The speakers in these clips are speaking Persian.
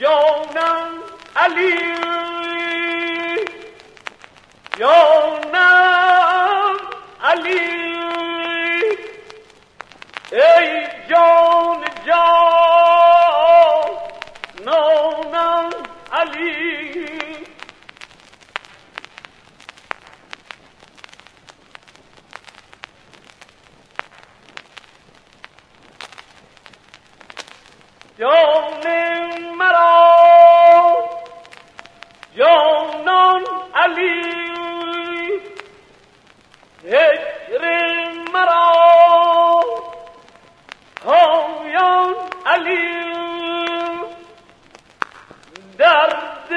جانم علی جانم علی ای جان جانم علی جان علی هجر مرا پایان علی درد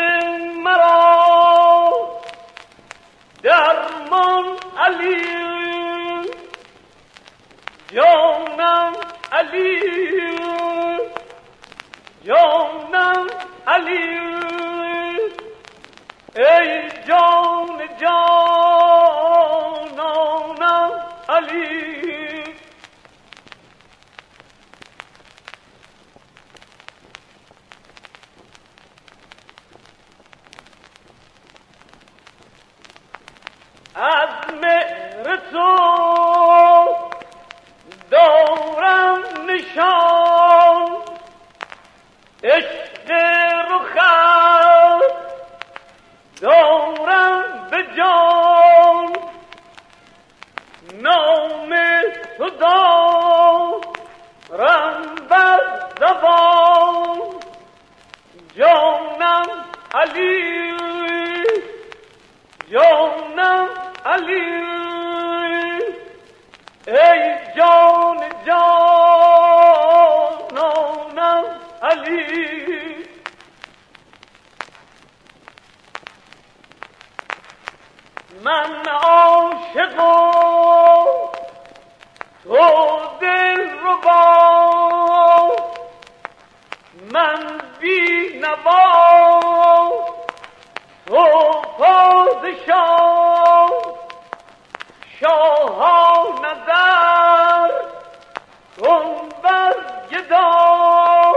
مرا درمان علی جانم علی جانم علی ای جان جانانم علی. پادشاه شاهان در کن بر گدا.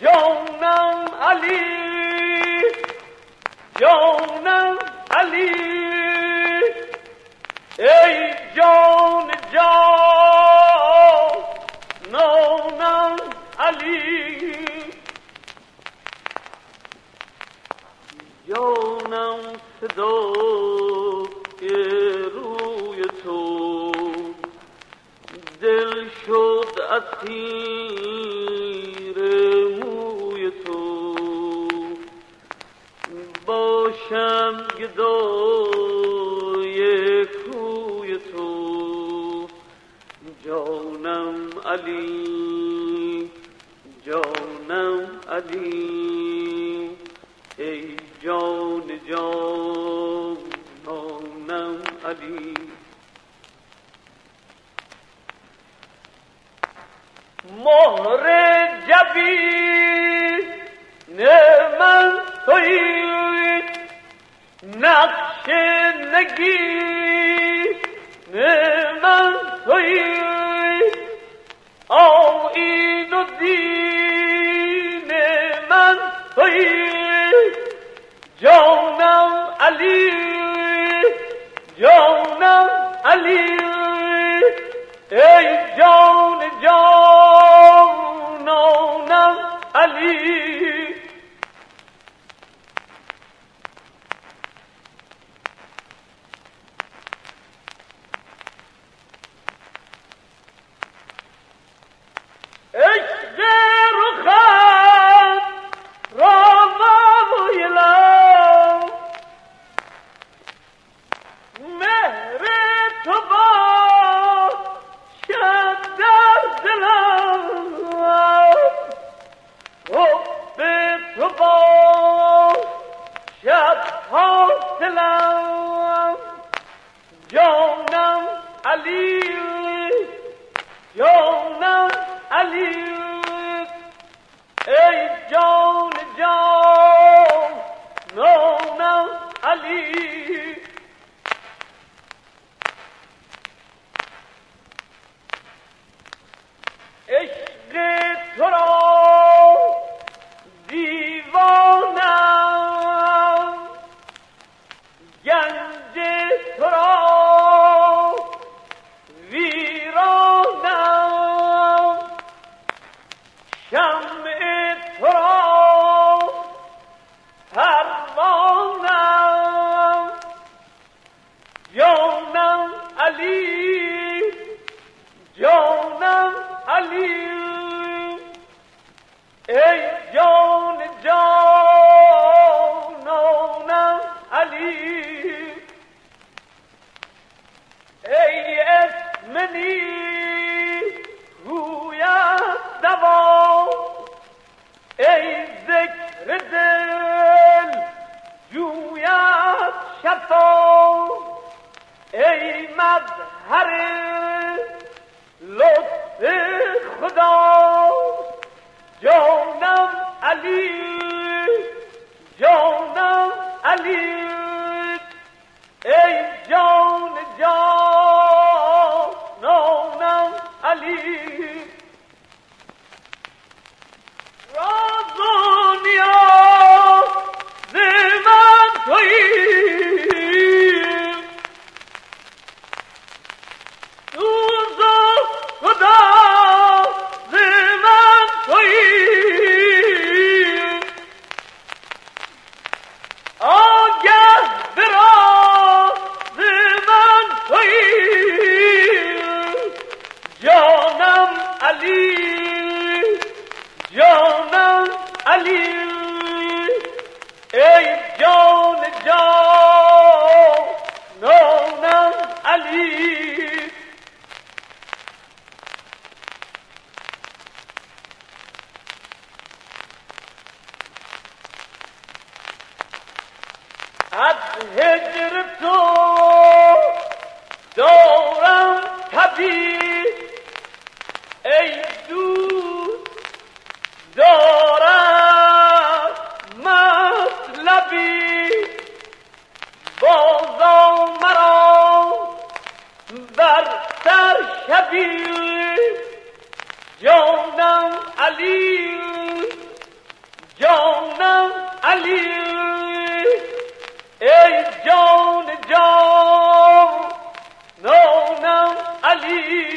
جانم علی جانم علی. ای جان جانانم علی جانم صدای روی تو دل شد اسیر موی تو باشم گدای کوی تو جانم علی جانم علی ای جان جانم علی. مهر جبین من توی نقش نگی من توی جانم جانم علی جانم علی ای جان مظهر لطف خدا. جانم علی جانم علی. ای جان جانانم جانم علی ای جان جانانم علی از هجر تو دارم طبیب بر سر شبی جانم علی جانم علی ای جان جانانم علی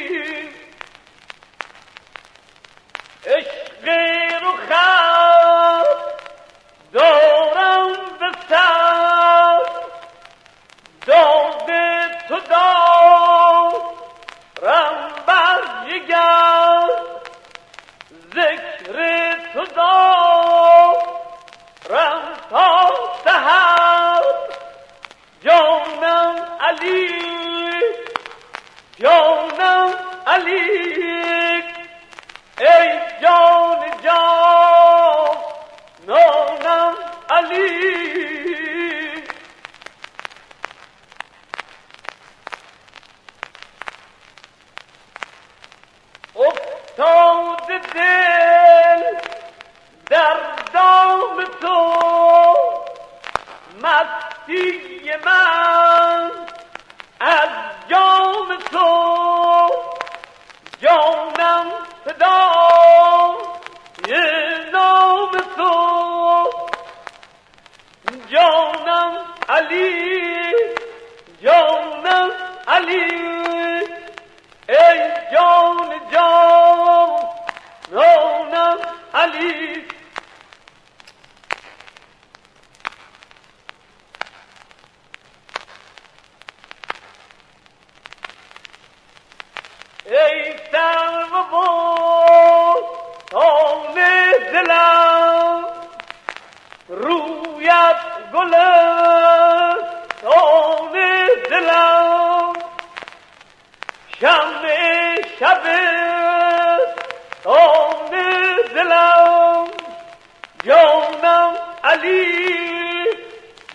علی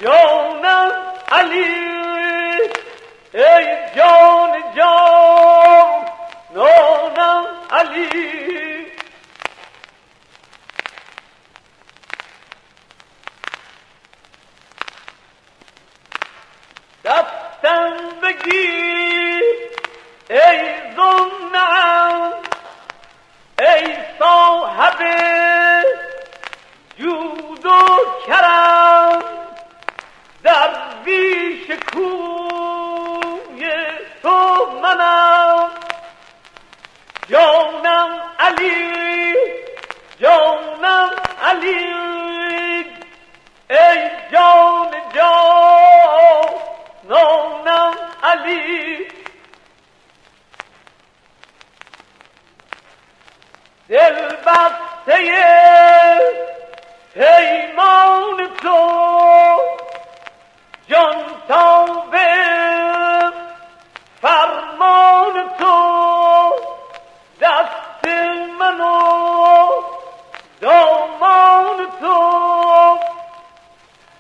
جانم علی. ای جان جانانم علی. کرم در بیش کوی تو منم جانم علی جانم علی ای جان جانانم علی دل بسته پیمان تو جان تابه فرمان تو دست منو دامان تو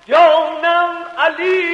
جانم علی